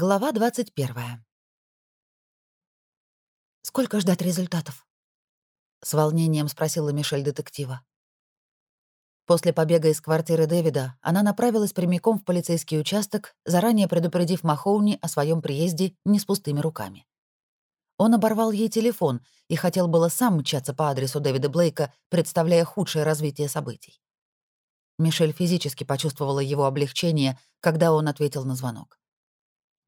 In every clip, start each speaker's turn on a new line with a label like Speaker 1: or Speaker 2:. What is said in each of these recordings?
Speaker 1: Глава 21. «Сколько ждать результатов?» — с волнением спросила Мишель детектива. После побега из квартиры Дэвида она направилась прямиком в полицейский участок, заранее предупредив Махоуни о своем приезде не с пустыми руками. Он оборвал ей телефон и хотел было сам мчаться по адресу Дэвида Блейка, представляя худшее развитие событий. Мишель физически почувствовала его облегчение, когда он ответил на звонок.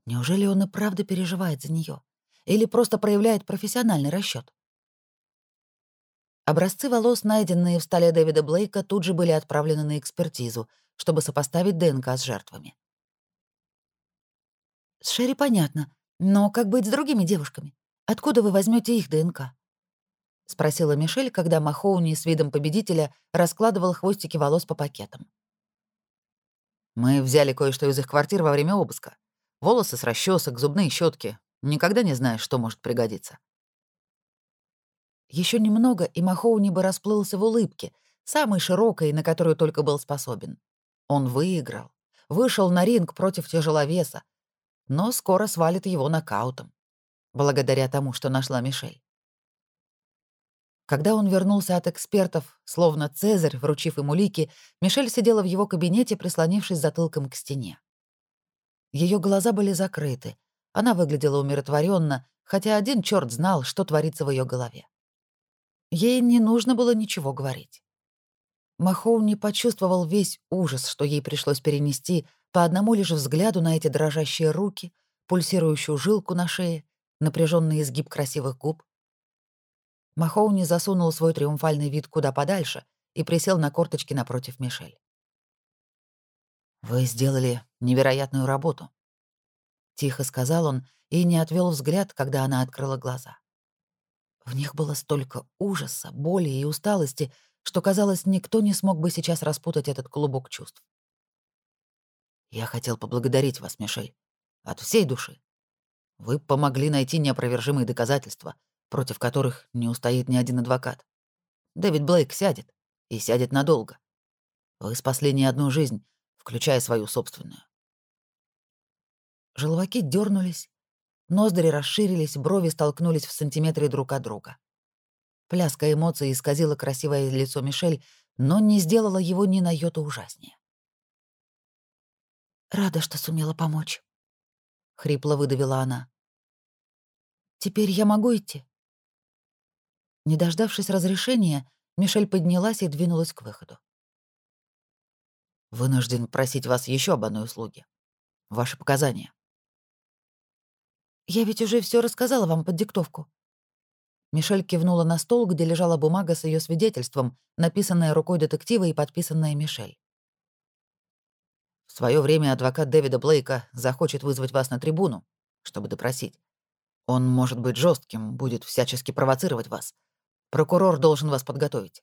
Speaker 1: Неужели он и правда переживает за нее? Или просто проявляет профессиональный расчет? Образцы волос, найденные в столе Дэвида Блейка, тут же были отправлены на экспертизу, чтобы сопоставить ДНК с жертвами. С Шерри понятно, но как быть с другими девушками? Откуда вы возьмете их ДНК? — спросила Мишель, когда Махоуни с видом победителя раскладывал хвостики волос по пакетам.
Speaker 2: «Мы взяли кое-что из их квартир во время обыска. Волосы с расчесок, зубные щетки. Никогда не знаешь, что может пригодиться.
Speaker 1: Еще немного, и Махоуни бы расплылся в улыбке, самой широкой, на которую только был способен. Он выиграл, вышел на ринг против тяжеловеса, но скоро свалит его нокаутом, благодаря тому, что нашла Мишель. Когда он вернулся от экспертов, словно Цезарь, вручив ему лики, Мишель сидела в его кабинете, прислонившись затылком к стене. Ее глаза были закрыты. Она выглядела умиротворенно, хотя один черт знал, что творится в ее голове. Ей не нужно было ничего говорить. Махоу не почувствовал весь ужас, что ей пришлось перенести по одному лишь взгляду на эти дрожащие руки, пульсирующую жилку на шее, напряженный изгиб красивых губ. Махоуни засунул свой триумфальный вид куда подальше и присел на корточки напротив Мишель.
Speaker 2: «Вы сделали невероятную работу», — тихо сказал он и не отвел взгляд, когда она открыла глаза. В них было столько ужаса, боли и усталости, что, казалось, никто не смог бы сейчас распутать этот клубок чувств. «Я хотел поблагодарить вас, Мишель, от всей души. Вы помогли найти неопровержимые доказательства, против которых не устоит ни один адвокат. Дэвид Блейк сядет, и сядет надолго. Вы спасли не одну жизнь, включая свою собственную.
Speaker 1: Желваки дернулись, ноздри расширились, брови столкнулись в сантиметре друг от друга. Пляска эмоций исказила красивое лицо Мишель, но не сделала его ни на йоту ужаснее. «Рада, что сумела помочь», — хрипло выдавила она. «Теперь я могу идти?» Не дождавшись разрешения, Мишель поднялась и двинулась к выходу.
Speaker 2: Вынужден просить вас еще об одной услуге. Ваши показания.
Speaker 1: Я ведь уже все рассказала вам под диктовку. Мишель кивнула на стол, где лежала бумага с ее свидетельством, написанная рукой детектива и подписанная Мишель.
Speaker 2: В свое время адвокат Дэвида Блейка захочет вызвать вас на трибуну, чтобы допросить. Он может быть жестким, будет всячески провоцировать вас. Прокурор должен вас подготовить.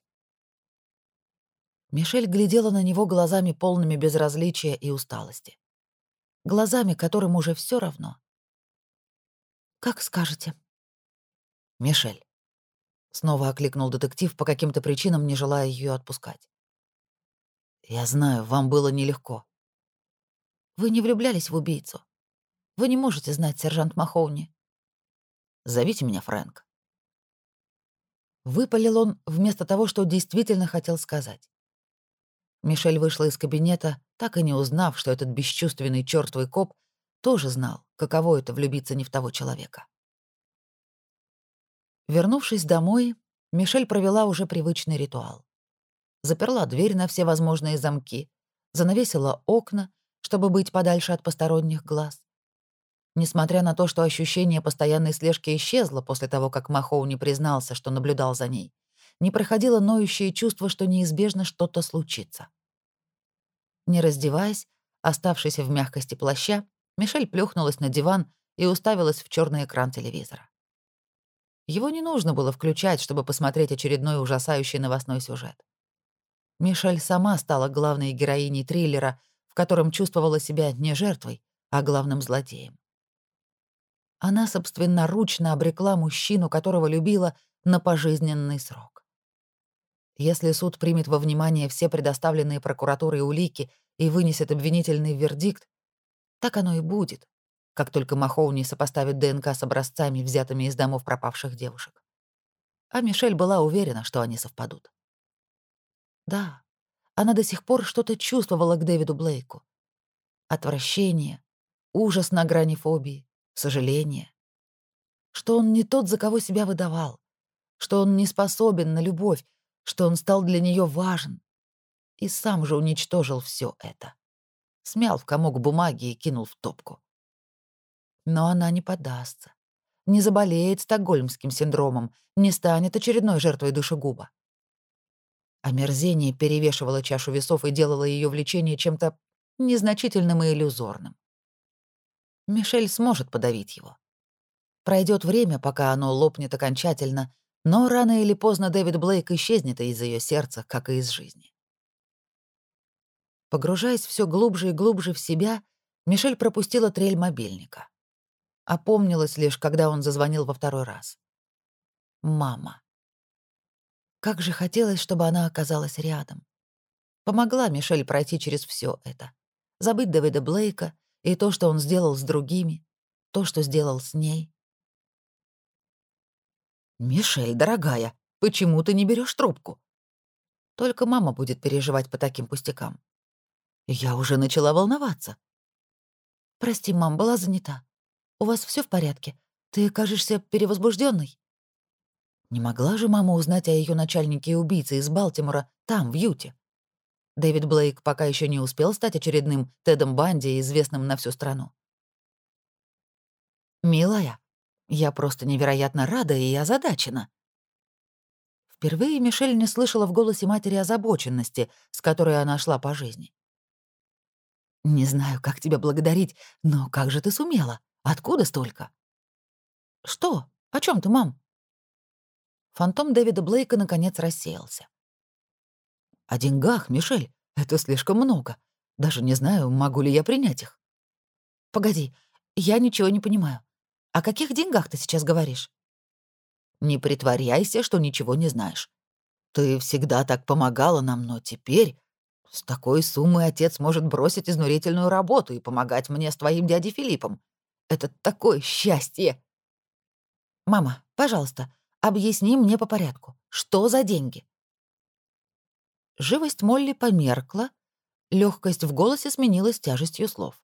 Speaker 1: Мишель глядела на него глазами полными безразличия и усталости. Глазами, которым уже все равно. «Как скажете».
Speaker 2: «Мишель», — снова окликнул детектив, по каким-то причинам не желая ее отпускать. «Я знаю, вам было нелегко».
Speaker 1: «Вы не влюблялись в убийцу. Вы не можете знать, сержант Махоуни».
Speaker 2: «Зовите меня Фрэнк».
Speaker 1: Выпалил он вместо того, что действительно хотел сказать. Мишель вышла из кабинета, так и не узнав, что этот бесчувственный чёртовый коп тоже знал, каково это влюбиться не в того человека. Вернувшись домой, Мишель провела уже привычный ритуал. Заперла дверь на все возможные замки, занавесила окна, чтобы быть подальше от посторонних глаз. Несмотря на то, что ощущение постоянной слежки исчезло после того, как Махоу не признался, что наблюдал за ней, не проходило ноющее чувство, что неизбежно что-то случится. Не раздеваясь, оставшись в мягкости плаща, Мишель плюхнулась на диван и уставилась в черный экран телевизора. Его не нужно было включать, чтобы посмотреть очередной ужасающий новостной сюжет. Мишель сама стала главной героиней триллера, в котором чувствовала себя не жертвой, а главным злодеем. Она собственноручно обрекла мужчину, которого любила, на пожизненный срок. Если суд примет во внимание все предоставленные прокуратурой улики и вынесет обвинительный вердикт, так оно и будет, как только Махоуни сопоставит ДНК с образцами, взятыми из домов пропавших девушек. А Мишель была уверена, что они совпадут. Да, она до сих пор что-то чувствовала к Дэвиду Блейку. Отвращение, ужас на грани фобии, сожаление. Что он не тот, за кого себя выдавал, что он не способен на любовь, что он стал для нее важен. И сам же уничтожил все это. Смял в комок бумаги и кинул в топку. Но она не подастся, не заболеет стокгольмским синдромом, не станет очередной жертвой душегуба. Омерзение перевешивало чашу весов и делало ее влечение чем-то незначительным и иллюзорным. Мишель сможет подавить его. Пройдет время, пока оно лопнет окончательно, но рано или поздно Дэвид Блейк исчезнет из ее сердца, как и из жизни. Погружаясь все глубже и глубже в себя, Мишель пропустила трель мобильника. Опомнилась лишь, когда он зазвонил во второй раз. Мама. Как же хотелось, чтобы она оказалась рядом. Помогла Мишель пройти через все это. Забыть Дэвида Блейка и то, что он сделал с другими, то, что сделал с ней. «Мишель, дорогая, почему ты не берешь трубку?» Только мама будет переживать по таким пустякам. Я уже начала волноваться. «Прости, мам, была занята. У вас все в порядке? Ты кажешься перевозбужденной. Не могла же мама узнать о ее начальнике и убийце из Балтимора там, в Юте? Дэвид Блейк пока еще не успел стать очередным Тедом Банди, известным на всю страну. «Милая, я просто невероятно рада и озадачена». Впервые Мишель не слышала в голосе матери озабоченности, с которой она шла по жизни. «Не знаю, как тебя благодарить, но как же ты сумела? Откуда столько?» «Что? О чем ты, мам?» Фантом Дэвида Блейка наконец рассеялся. «О деньгах, Мишель, это слишком много. Даже не знаю, могу ли я принять их». «Погоди, я ничего не понимаю. О каких деньгах ты сейчас говоришь?» «Не притворяйся, что ничего не знаешь. Ты всегда так помогала нам, но теперь с такой суммой отец может бросить изнурительную работу и помогать мне с твоим дядей Филиппом. Это такое счастье!» «Мама, пожалуйста, Объясни мне по порядку, что за деньги?» Живость Молли померкла, легкость в голосе сменилась тяжестью слов.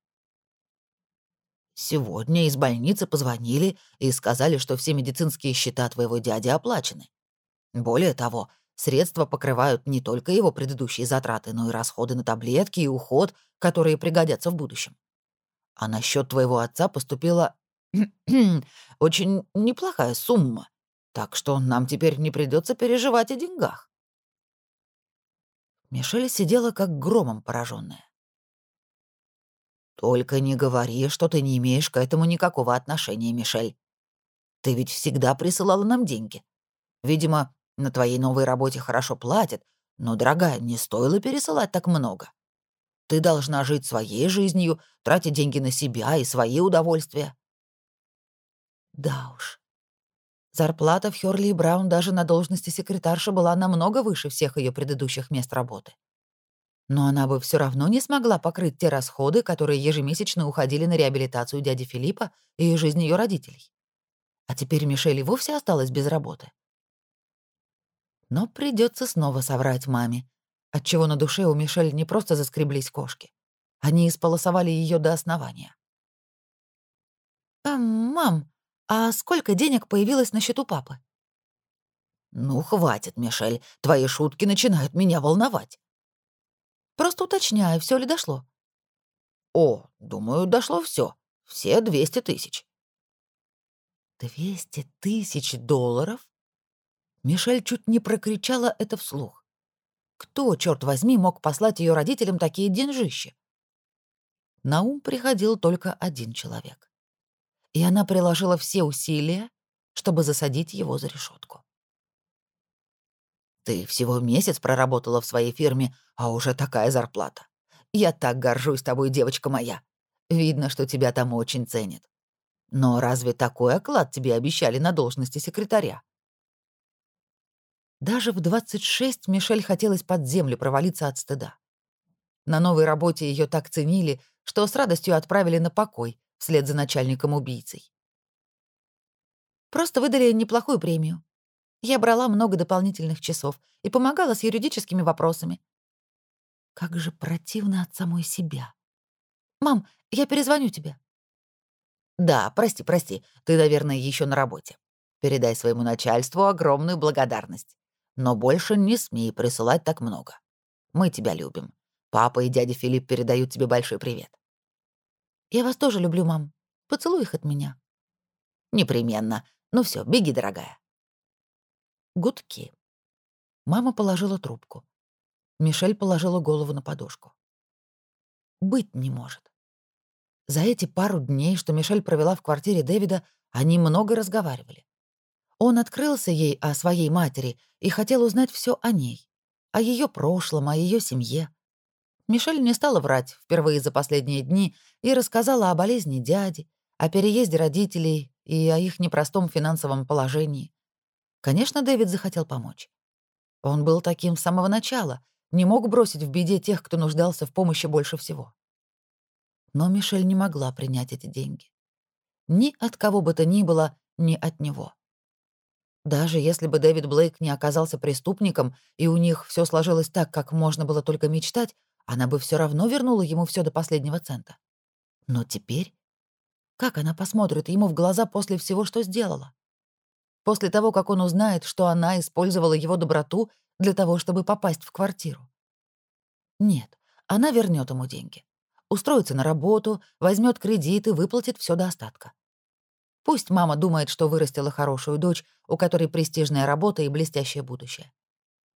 Speaker 1: «Сегодня из больницы позвонили и сказали, что все медицинские счета твоего дяди оплачены. Более того, средства покрывают не только его предыдущие затраты, но и расходы на таблетки и уход, которые пригодятся в будущем. А на счет твоего отца поступила очень неплохая сумма. Так что нам теперь не придется переживать о деньгах. Мишель сидела как громом пораженная. «Только не говори, что ты не имеешь к этому никакого отношения, Мишель. Ты ведь всегда присылала нам деньги. Видимо, на твоей новой работе хорошо платят, но, дорогая, не стоило пересылать так много. Ты должна жить своей жизнью, тратить деньги на себя и свои удовольствия». Да уж, Зарплата в Хёрли и Браун даже на должности секретарши была намного выше всех ее предыдущих мест работы. Но она бы все равно не смогла покрыть те расходы, которые ежемесячно уходили на реабилитацию дяди Филиппа и жизнь ее родителей. А теперь Мишель и вовсе осталась без работы. Но придется снова соврать маме, отчего на душе у Мишель не просто заскреблись кошки. Они исполосовали ее до основания. «Эм, мам, а сколько денег появилось на счету папы? Ну, хватит, Мишель, твои шутки начинают меня волновать. Просто уточняю, все ли дошло. О, думаю, дошло все. Все 200 тысяч. 200 тысяч долларов? Мишель чуть не прокричала это вслух. Кто, черт возьми, мог послать ее родителям такие деньжища? На ум приходил только один человек и она приложила все усилия, чтобы засадить его за решетку. «Ты всего месяц проработала в своей фирме, а уже такая зарплата. Я так горжусь тобой, девочка моя. Видно, что тебя там очень ценят. Но разве такой оклад тебе обещали на должности секретаря?» Даже в 26 Мишель хотелось под землю провалиться от стыда. На новой работе ее так ценили, что с радостью отправили на покой, вслед за начальником-убийцей. Просто выдали неплохую премию. Я брала много дополнительных часов и помогала с юридическими вопросами. Как же противно от самой себя. «Мам, я перезвоню тебе».
Speaker 2: «Да, прости, прости, ты, наверное, еще на работе. Передай своему начальству огромную благодарность. Но больше не смей присылать так много. Мы тебя любим. Папа и дядя Филипп передают тебе большой привет».
Speaker 1: «Я вас тоже люблю, мам. Поцелуй их от меня».
Speaker 2: «Непременно. Ну все, беги, дорогая».
Speaker 1: Гудки. Мама положила трубку. Мишель положила голову на подушку. Быть не может. За эти пару дней, что Мишель провела в квартире Дэвида, они много разговаривали. Он открылся ей о своей матери и хотел узнать все о ней, о ее прошлом, о ее семье. Мишель не стала врать впервые за последние дни и рассказала о болезни дяди, о переезде родителей и о их непростом финансовом положении. Конечно, Дэвид захотел помочь. Он был таким с самого начала, не мог бросить в беде тех, кто нуждался в помощи больше всего. Но Мишель не могла принять эти деньги. Ни от кого бы то ни было, ни от него. Даже если бы Дэвид Блейк не оказался преступником, и у них все сложилось так, как можно было только мечтать, она бы все равно вернула ему все до последнего цента. Но теперь... Как она посмотрит ему в глаза после всего, что сделала? После того, как он узнает, что она использовала его доброту для того, чтобы попасть в квартиру. Нет, она вернет ему деньги устроится на работу, возьмет кредит и выплатит все до остатка. Пусть мама думает, что вырастила хорошую дочь, у которой престижная работа и блестящее будущее.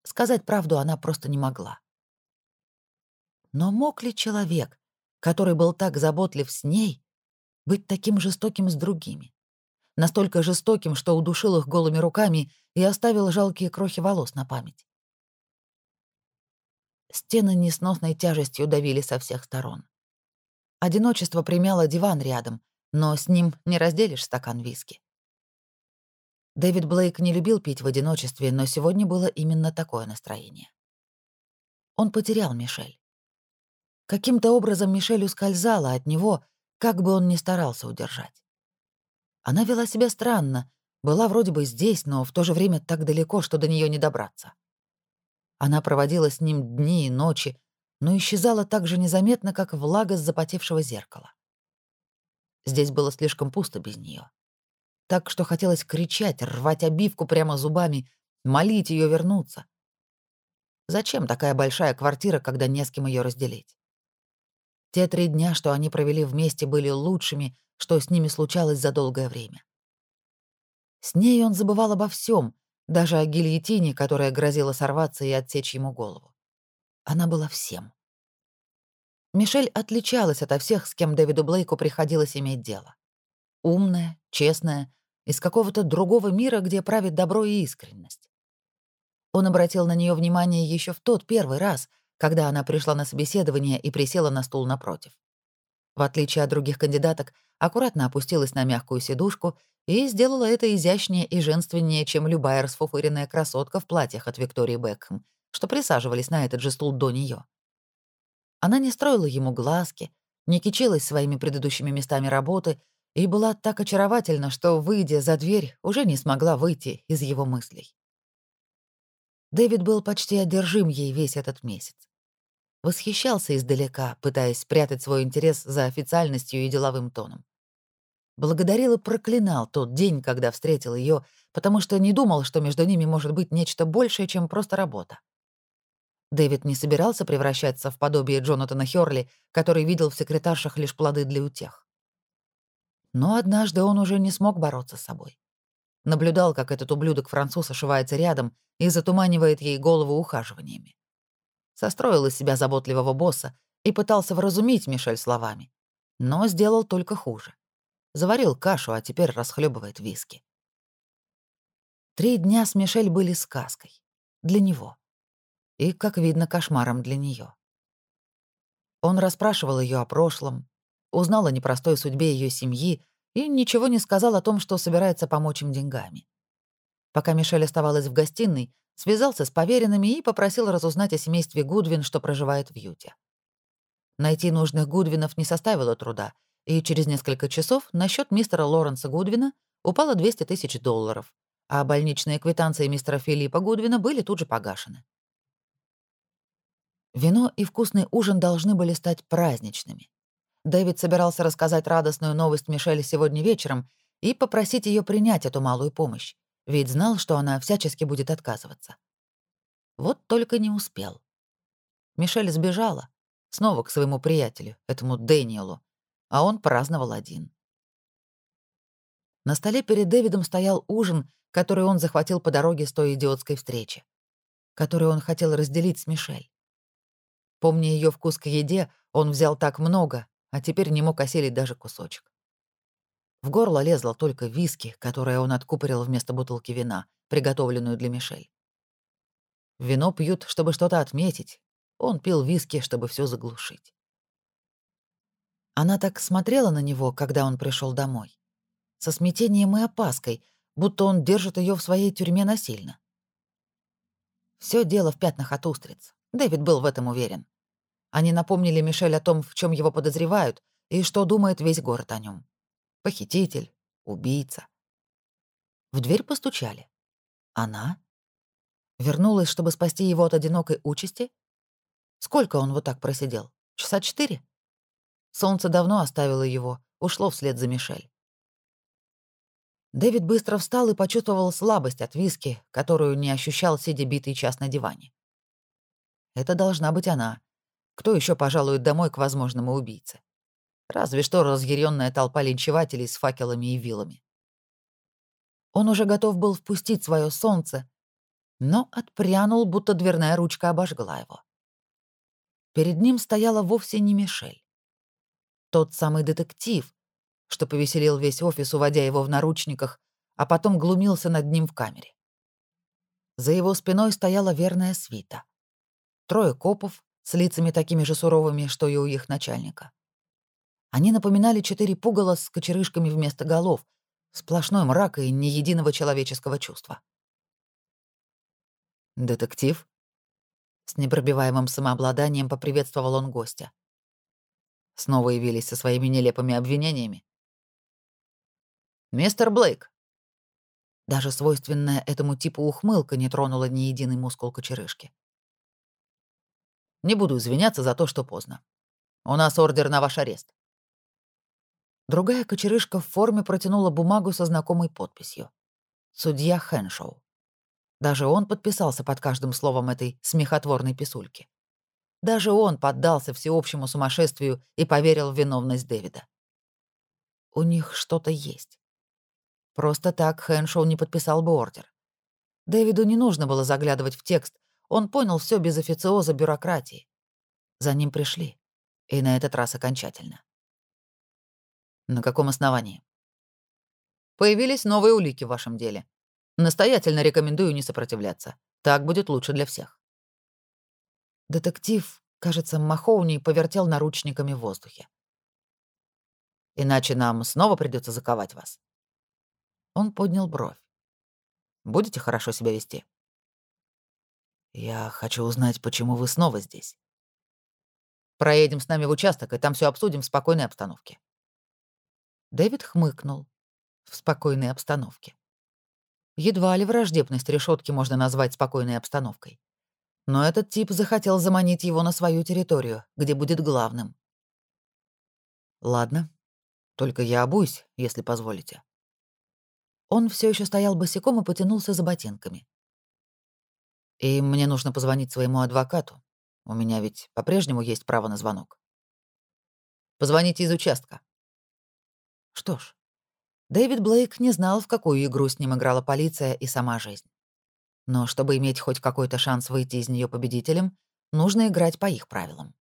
Speaker 1: Сказать правду она просто не могла. Но мог ли человек, который был так заботлив с ней, быть таким жестоким с другими? Настолько жестоким, что удушил их голыми руками и оставил жалкие крохи волос на память. Стены несносной тяжестью давили со всех сторон. Одиночество примяло диван рядом, но с ним не разделишь стакан виски. Дэвид Блейк не любил пить в одиночестве, но сегодня было именно такое настроение. Он потерял Мишель. Каким-то образом Мишель ускользала от него, как бы он ни старался удержать. Она вела себя странно, была вроде бы здесь, но в то же время так далеко, что до нее не добраться. Она проводила с ним дни и ночи, но исчезала так же незаметно, как влага с запотевшего зеркала. Здесь было слишком пусто без нее. Так что хотелось кричать, рвать обивку прямо зубами, молить ее вернуться. Зачем такая большая квартира, когда не с кем ее разделить? Те три дня, что они провели вместе, были лучшими, что с ними случалось за долгое время. С ней он забывал обо всем, даже о гильотине, которая грозила сорваться и отсечь ему голову. Она была всем. Мишель отличалась ото всех, с кем Дэвиду Блейку приходилось иметь дело. Умная, честная, из какого-то другого мира, где правит добро и искренность. Он обратил на нее внимание еще в тот первый раз, когда она пришла на собеседование и присела на стул напротив. В отличие от других кандидаток, аккуратно опустилась на мягкую сидушку и сделала это изящнее и женственнее, чем любая расфуфыренная красотка в платьях от Виктории Бекхэм, что присаживались на этот же стул до нее. Она не строила ему глазки, не кичилась своими предыдущими местами работы и была так очаровательна, что, выйдя за дверь, уже не смогла выйти из его мыслей. Дэвид был почти одержим ей весь этот месяц. Восхищался издалека, пытаясь спрятать свой интерес за официальностью и деловым тоном. Благодарил и проклинал тот день, когда встретил ее, потому что не думал, что между ними может быть нечто большее, чем просто работа. Дэвид не собирался превращаться в подобие Джонатана Хёрли, который видел в секретаршах лишь плоды для утех. Но однажды он уже не смог бороться с собой. Наблюдал, как этот ублюдок-француз ошивается рядом и затуманивает ей голову ухаживаниями. Состроил из себя заботливого босса и пытался вразумить Мишель словами, но сделал только хуже. Заварил кашу, а теперь расхлебывает виски. Три дня с Мишель были сказкой. Для него и, как видно, кошмаром для нее. Он расспрашивал ее о прошлом, узнал о непростой судьбе ее семьи и ничего не сказал о том, что собирается помочь им деньгами. Пока Мишель оставалась в гостиной, связался с поверенными и попросил разузнать о семействе Гудвин, что проживает в Юте. Найти нужных Гудвинов не составило труда, и через несколько часов на счет мистера Лоренса Гудвина упало 200 тысяч долларов, а больничные квитанции мистера Филиппа Гудвина были тут же погашены. Вино и вкусный ужин должны были стать праздничными. Дэвид собирался рассказать радостную новость Мишель сегодня вечером и попросить ее принять эту малую помощь, ведь знал, что она всячески будет отказываться. Вот только не успел. Мишель сбежала, снова к своему приятелю, этому Дэниелу, а он праздновал один. На столе перед Дэвидом стоял ужин, который он захватил по дороге с той идиотской встречи, который он хотел разделить с Мишель. Помня ее вкус к еде, он взял так много, а теперь не мог осилить даже кусочек. В горло лезло только виски, которое он откупорил вместо бутылки вина, приготовленную для Мишель. Вино пьют, чтобы что-то отметить. Он пил виски, чтобы все заглушить. Она так смотрела на него, когда он пришел домой. Со смятением и опаской, будто он держит ее в своей тюрьме насильно. Все дело в пятнах от устриц. Дэвид был в этом уверен. Они напомнили Мишель о том, в чем его подозревают, и что думает весь город о нем. Похититель, убийца. В дверь постучали. Она? Вернулась, чтобы спасти его от одинокой участи? Сколько он вот так просидел? Часа четыре? Солнце давно оставило его, ушло вслед за Мишель. Дэвид быстро встал и почувствовал слабость от виски, которую не ощущал, сидя битый час на диване. Это должна быть она. Кто еще пожалует домой к возможному убийце? Разве что разъяренная толпа линчевателей с факелами и вилами. Он уже готов был впустить свое солнце, но отпрянул, будто дверная ручка обожгла его. Перед ним стояла вовсе не Мишель. Тот самый детектив, что повеселил весь офис, уводя его в наручниках, а потом глумился над ним в камере. За его спиной стояла верная свита. Трое копов с лицами такими же суровыми, что и у их начальника. Они напоминали четыре пугала с кочерышками вместо голов, сплошной мрак и ни единого человеческого чувства. «Детектив?» С непробиваемым самообладанием поприветствовал он гостя. Снова явились со своими нелепыми обвинениями. «Мистер Блейк!» Даже свойственная этому типу ухмылка не тронула ни единый мускул кочерышки. «Не буду извиняться за то, что поздно. У нас ордер на ваш арест. Другая кочерышка в форме протянула бумагу со знакомой подписью. Судья Хэншоу. Даже он подписался под каждым словом этой смехотворной писульки. Даже он поддался всеобщему сумасшествию и поверил в виновность Дэвида. У них что-то есть. Просто так Хэншоу не подписал бы ордер. Дэвиду не нужно было заглядывать в текст, он понял все без официоза бюрократии. За ним пришли. И на этот раз окончательно. На каком основании? Появились новые улики в вашем деле. Настоятельно рекомендую не сопротивляться. Так будет лучше для всех. Детектив, кажется, Махоуни повертел наручниками в воздухе. Иначе нам снова придется заковать вас. Он поднял бровь. Будете хорошо себя вести? Я хочу узнать, почему вы снова здесь. Проедем с нами в участок, и там все обсудим в спокойной обстановке. Дэвид хмыкнул в спокойной обстановке. Едва ли враждебность решетки можно назвать спокойной обстановкой. Но этот тип захотел заманить его на свою территорию, где будет главным. Ладно, только я обуюсь, если позволите. Он все еще стоял босиком и потянулся за ботинками. И мне нужно позвонить своему адвокату. У меня ведь по-прежнему есть право на звонок. Позвоните из участка. Что ж, Дэвид Блейк не знал, в какую игру с ним играла полиция и сама жизнь. Но чтобы иметь хоть какой-то шанс выйти из нее победителем, нужно играть по их правилам.